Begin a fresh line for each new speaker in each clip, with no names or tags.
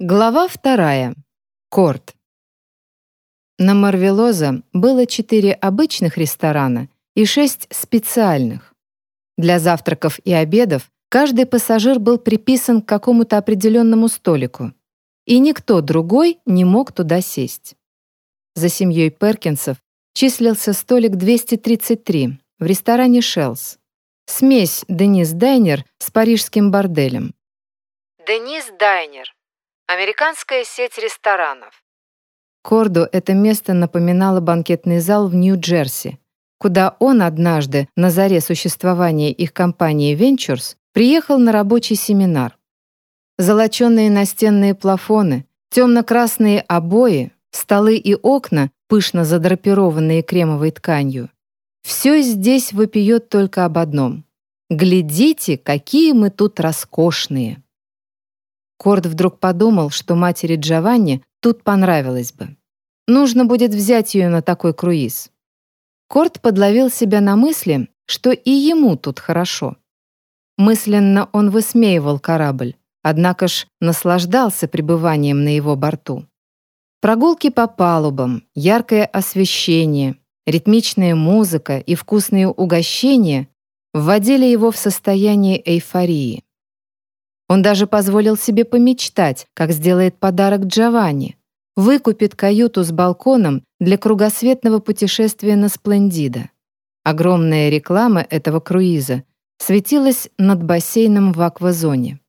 Глава вторая. Корт. На Марвелоза было четыре обычных ресторана и шесть специальных. Для завтраков и обедов каждый пассажир был приписан к какому-то определенному столику, и никто другой не мог туда сесть. За семьей Перкинсов числился столик 233 в ресторане «Шелс». Смесь «Денис Дайнер» с парижским борделем.
Денис Дайнер Американская сеть ресторанов.
Корду это место напоминало банкетный зал в Нью-Джерси, куда он однажды, на заре существования их компании Ventures, приехал на рабочий семинар. Золоченые настенные плафоны, темно-красные обои, столы и окна, пышно задрапированные кремовой тканью. Все здесь вопиет только об одном. «Глядите, какие мы тут роскошные!» Корд вдруг подумал, что матери Джованни тут понравилось бы. Нужно будет взять ее на такой круиз. Корт подловил себя на мысли, что и ему тут хорошо. Мысленно он высмеивал корабль, однако ж наслаждался пребыванием на его борту. Прогулки по палубам, яркое освещение, ритмичная музыка и вкусные угощения вводили его в состояние эйфории. Он даже позволил себе помечтать, как сделает подарок Джованни. Выкупит каюту с балконом для кругосветного путешествия на Сплендида. Огромная реклама этого круиза светилась над бассейном в аквазоне.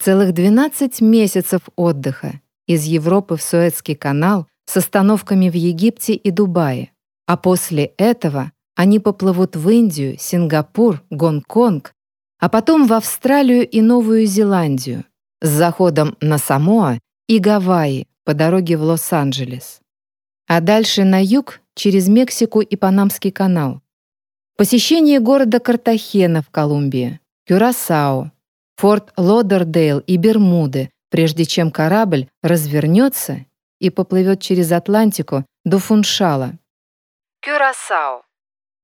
Целых 12 месяцев отдыха из Европы в Суэцкий канал с остановками в Египте и Дубае. А после этого они поплывут в Индию, Сингапур, Гонконг, а потом в Австралию и Новую Зеландию с заходом на Самоа и Гавайи по дороге в Лос-Анджелес. А дальше на юг через Мексику и Панамский канал. Посещение города Картахена в Колумбии, Кюрасао, Форт Лодердейл и Бермуды, прежде чем корабль развернется и поплывет через Атлантику до Фуншала.
Кюрасао.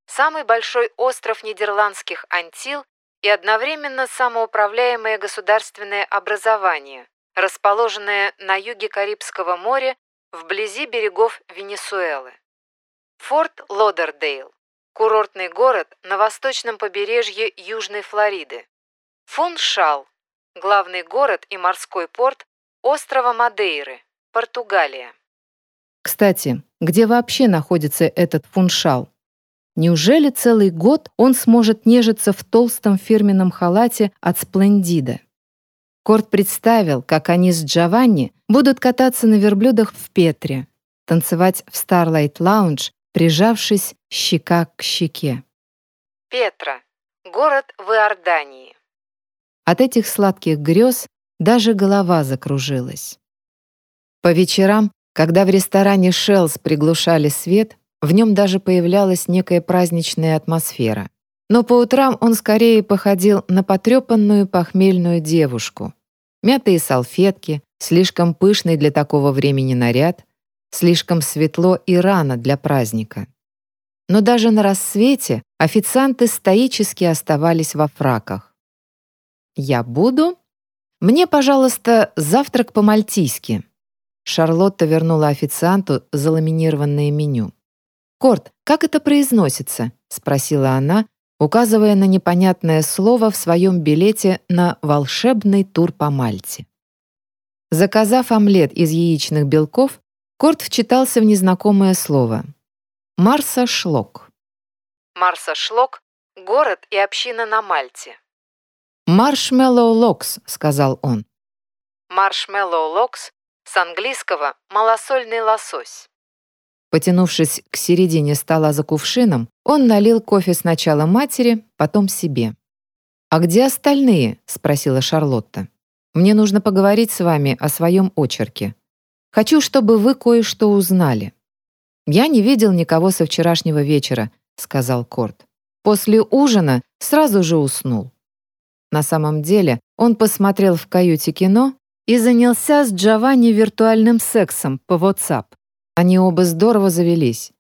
Самый большой остров Нидерландских Антил и одновременно самоуправляемое государственное образование, расположенное на юге Карибского моря вблизи берегов Венесуэлы. Форт Лодердейл – курортный город на восточном побережье Южной Флориды. Фуншал – главный город и морской порт острова Мадейры, Португалия.
Кстати, где вообще находится этот Фуншал? Неужели целый год он сможет нежиться в толстом фирменном халате от Сплендида? Корт представил, как они с Джованни будут кататься на верблюдах в Петре, танцевать в Starlight Lounge, прижавшись щека к щеке.
Петра. Город в Иордании.
От этих сладких грез даже голова закружилась. По вечерам, когда в ресторане «Шелс» приглушали свет, в нем даже появлялась некая праздничная атмосфера. Но по утрам он скорее походил на потрепанную похмельную девушку. Мятые салфетки, слишком пышный для такого времени наряд, слишком светло и рано для праздника. Но даже на рассвете официанты стоически оставались во фраках. «Я буду?» «Мне, пожалуйста, завтрак по-мальтийски». Шарлотта вернула официанту заламинированное меню. «Корт, как это произносится?» — спросила она, указывая на непонятное слово в своем билете на волшебный тур по Мальте. Заказав омлет из яичных белков, Корт вчитался в незнакомое слово.
Марсашлокк. Марсашлокк — город и община на Мальте.
«Marshmallow Lox», — сказал он.
Marshmallow Lox с английского «малосольный лосось».
Потянувшись к середине стола за кувшином, он налил кофе сначала матери, потом себе. «А где остальные?» — спросила Шарлотта. «Мне нужно поговорить с вами о своем очерке. Хочу, чтобы вы кое-что узнали». «Я не видел никого со вчерашнего вечера», — сказал Корт. «После ужина сразу же уснул». На самом деле он посмотрел в каюте кино и занялся с Джованни виртуальным сексом по WhatsApp. Они оба здорово завелись.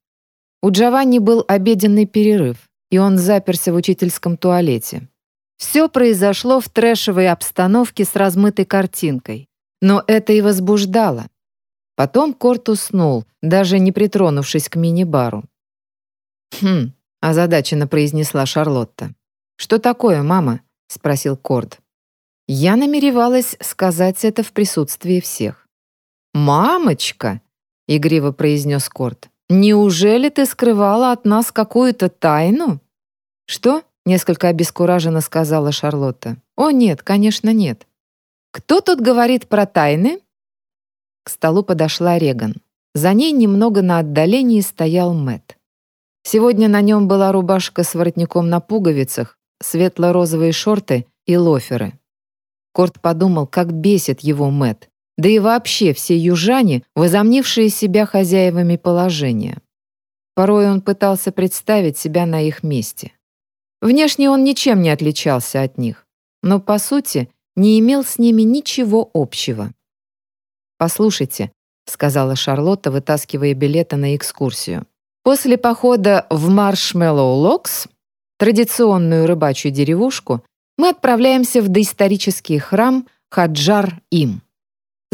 У Джованни был обеденный перерыв, и он заперся в учительском туалете. Все произошло в трэшевой обстановке с размытой картинкой. Но это и возбуждало. Потом Корт уснул, даже не притронувшись к мини-бару. «Хм», — озадаченно произнесла Шарлотта. «Что такое, мама?» — спросил Корт. Я намеревалась сказать это в присутствии всех. «Мамочка!» — игриво произнес Корт. «Неужели ты скрывала от нас какую-то тайну?» «Что?» — несколько обескураженно сказала Шарлотта. «О, нет, конечно, нет». «Кто тут говорит про тайны?» К столу подошла Реган. За ней немного на отдалении стоял Мэт. Сегодня на нем была рубашка с воротником на пуговицах, светло-розовые шорты и лоферы. Корт подумал, как бесит его Мэт, да и вообще все южане, возомнившие себя хозяевами положения. Порой он пытался представить себя на их месте. Внешне он ничем не отличался от них, но, по сути, не имел с ними ничего общего. «Послушайте», — сказала Шарлотта, вытаскивая билеты на экскурсию. «После похода в Marshmallow Lox, традиционную рыбачью деревушку, мы отправляемся в доисторический храм Хаджар-Им.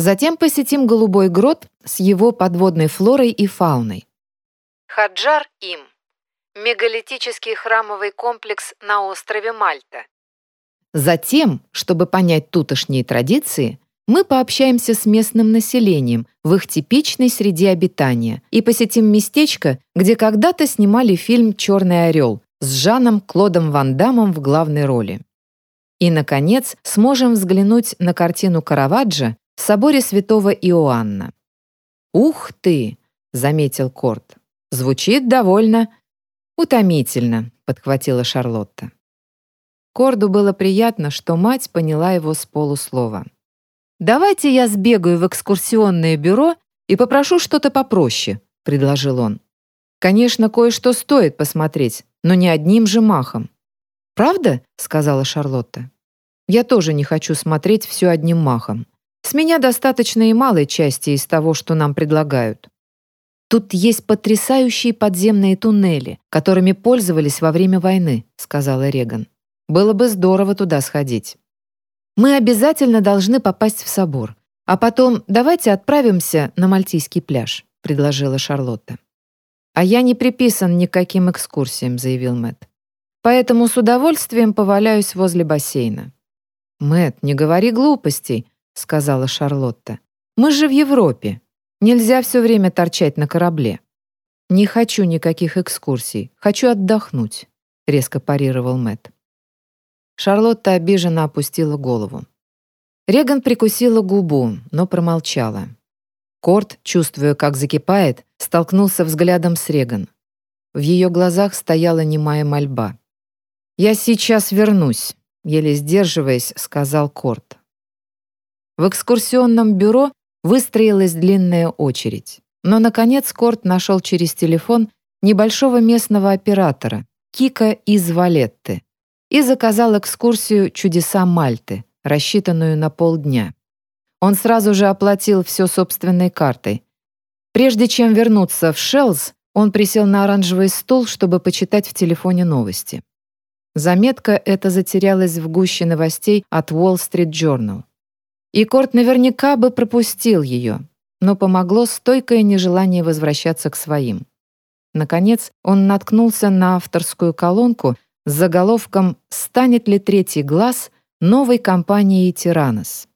Затем посетим Голубой грот с его подводной флорой и фауной.
Хаджар-Им Мегалитический храмовый комплекс на острове Мальта.
Затем, чтобы понять тутошние традиции, мы пообщаемся с местным населением в их типичной среде обитания и посетим местечко, где когда-то снимали фильм «Черный орел» с Жаном Клодом Ван Дамом в главной роли. И, наконец, сможем взглянуть на картину Караваджо в соборе святого Иоанна. «Ух ты!» — заметил Корт. «Звучит довольно «Утомительно», — подхватила Шарлотта. Корду было приятно, что мать поняла его с полуслова. «Давайте я сбегаю в экскурсионное бюро и попрошу что-то попроще», — предложил он. «Конечно, кое-что стоит посмотреть, но не одним же махом». «Правда?» — сказала Шарлотта. «Я тоже не хочу смотреть все одним махом. С меня достаточно и малой части из того, что нам предлагают. «Тут есть потрясающие подземные туннели, которыми пользовались во время войны», — сказала Реган. «Было бы здорово туда сходить». «Мы обязательно должны попасть в собор, а потом давайте отправимся на Мальтийский пляж», — предложила Шарлотта. «А я не приписан никаким экскурсиям», — заявил Мэтт. «Поэтому с удовольствием поваляюсь возле бассейна». «Мэтт, не говори глупостей», — сказала Шарлотта. «Мы же в Европе. Нельзя все время торчать на корабле. Не хочу никаких экскурсий, хочу отдохнуть, резко парировал Мэт. Шарлотта обиженно опустила голову. Реган прикусила губу, но промолчала. Корт, чувствуя, как закипает, столкнулся взглядом с Реган. В ее глазах стояла немая мольба. «Я сейчас вернусь», — еле сдерживаясь, сказал Корт. В экскурсионном бюро Выстроилась длинная очередь. Но, наконец, Корт нашел через телефон небольшого местного оператора, Кика из Валетты, и заказал экскурсию «Чудеса Мальты», рассчитанную на полдня. Он сразу же оплатил все собственной картой. Прежде чем вернуться в Шеллс, он присел на оранжевый стул, чтобы почитать в телефоне новости. Заметка эта затерялась в гуще новостей от Wall Street Journal. И Корт наверняка бы пропустил ее, но помогло стойкое нежелание возвращаться к своим. Наконец, он наткнулся на авторскую колонку с заголовком «Станет ли третий глаз новой компанией «Тиранос»?»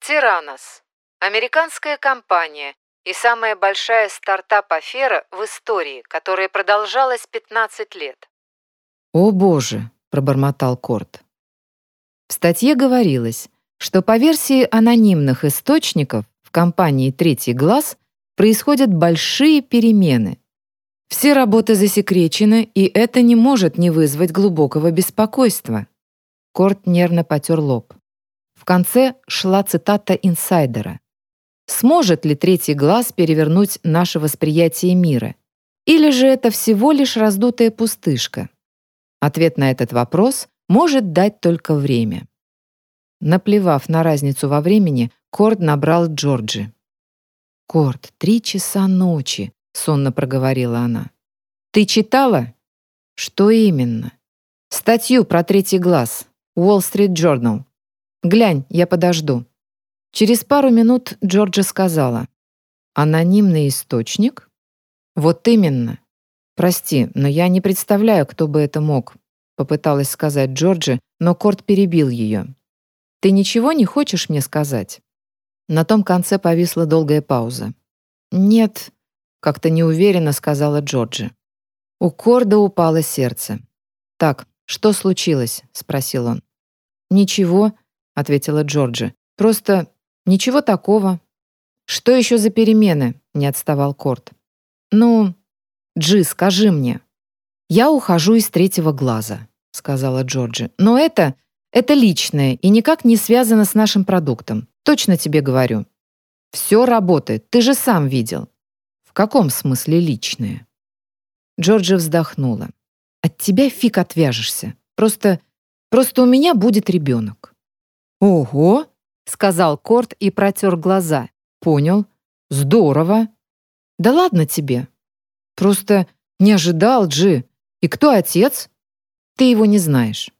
«Тиранос» — американская компания и самая большая стартап-афера в истории, которая продолжалась 15 лет.
«О боже!» — пробормотал Корт. В статье говорилось, что по версии анонимных источников в компании «Третий глаз» происходят большие перемены. Все работы засекречены, и это не может не вызвать глубокого беспокойства. Корт нервно потер лоб. В конце шла цитата инсайдера. «Сможет ли третий глаз перевернуть наше восприятие мира? Или же это всего лишь раздутая пустышка?» Ответ на этот вопрос может дать только время. Наплевав на разницу во времени, Корд набрал Джорджи. «Корд, три часа ночи», — сонно проговорила она. «Ты читала?» «Что именно?» «Статью про третий глаз. Wall Street Journal. Глянь, я подожду». Через пару минут Джорджа сказала. «Анонимный источник?» «Вот именно. Прости, но я не представляю, кто бы это мог», попыталась сказать Джорджи, но Корт перебил ее. «Ты ничего не хочешь мне сказать?» На том конце повисла долгая пауза. «Нет», — как-то неуверенно сказала Джорджи. У Корда упало сердце. «Так, что случилось?» — спросил он. «Ничего», — ответила Джорджи. «Просто ничего такого». «Что еще за перемены?» — не отставал Корд. «Ну, Джи, скажи мне». «Я ухожу из третьего глаза», — сказала Джорджи. «Но это... это личное и никак не связано с нашим продуктом. Точно тебе говорю». «Все работает, ты же сам видел». «В каком смысле личное?» Джорджи вздохнула. «От тебя фиг отвяжешься. Просто... просто у меня будет ребенок». «Ого!» — сказал Корт и протер глаза. «Понял. Здорово. Да ладно тебе. Просто не ожидал, Джи. И кто отец? Ты его не знаешь».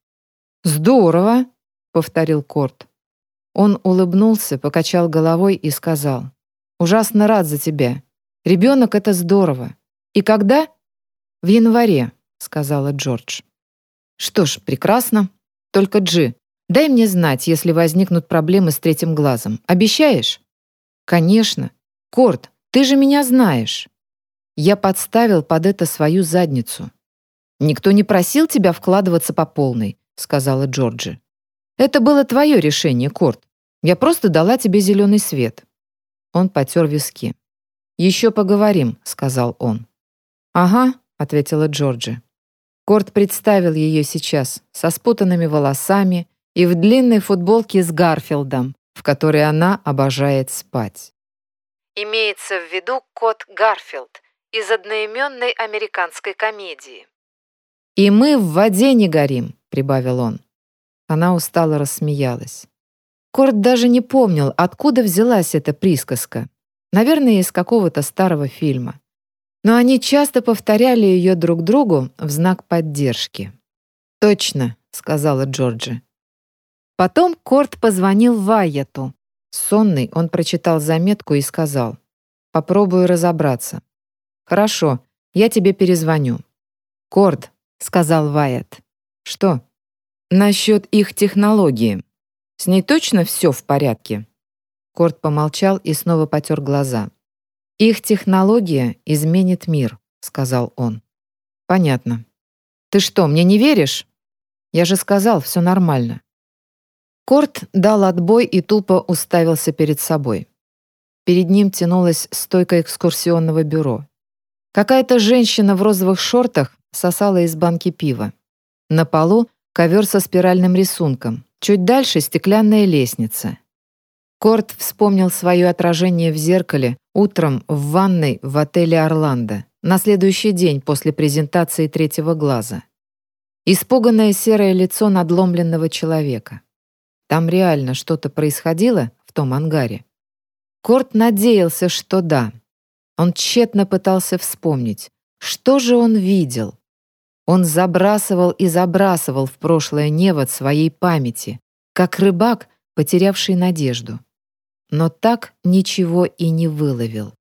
«Здорово», — повторил Корт. Он улыбнулся, покачал головой и сказал. «Ужасно рад за тебя. Ребенок — это здорово. И когда?» «В январе», — сказала Джордж. «Что ж, прекрасно. Только, Джи, дай мне знать, если возникнут проблемы с третьим глазом. Обещаешь?» «Конечно. Корт, ты же меня знаешь». Я подставил под это свою задницу. «Никто не просил тебя вкладываться по полной», — сказала Джорджи. «Это было твое решение, Корт. Я просто дала тебе зеленый свет». Он потер виски. «Еще поговорим», — сказал он. «Ага», ответила Джорджи. Корт представил ее сейчас со спутанными волосами и в длинной футболке с Гарфилдом, в которой она обожает спать.
Имеется в виду кот Гарфилд из одноименной американской комедии.
«И мы в воде не горим», — прибавил он. Она устало рассмеялась. Корт даже не помнил, откуда взялась эта присказка. Наверное, из какого-то старого фильма но они часто повторяли ее друг другу в знак поддержки. «Точно», — сказала Джорджи. Потом Корт позвонил Вайету. Сонный он прочитал заметку и сказал, «Попробую разобраться». «Хорошо, я тебе перезвоню». «Корт», — сказал Вайет. «Что?» «Насчет их технологии. С ней точно все в порядке?» Корт помолчал и снова потер глаза. «Их технология изменит мир», — сказал он. «Понятно. Ты что, мне не веришь? Я же сказал, все нормально». Корт дал отбой и тупо уставился перед собой. Перед ним тянулась стойка экскурсионного бюро. Какая-то женщина в розовых шортах сосала из банки пива. На полу ковер со спиральным рисунком. Чуть дальше стеклянная лестница. Корт вспомнил свое отражение в зеркале утром в ванной в отеле «Орландо» на следующий день после презентации третьего глаза. Испуганное серое лицо надломленного человека. Там реально что-то происходило в том ангаре? Корт надеялся, что да. Он тщетно пытался вспомнить, что же он видел. Он забрасывал и забрасывал в прошлое невод своей памяти, как рыбак, потерявший надежду но так ничего и не выловил.